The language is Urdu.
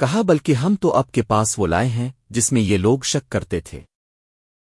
کہا بلکہ ہم تو اب کے پاس وہ لائے ہیں جس میں یہ لوگ شک کرتے تھے۔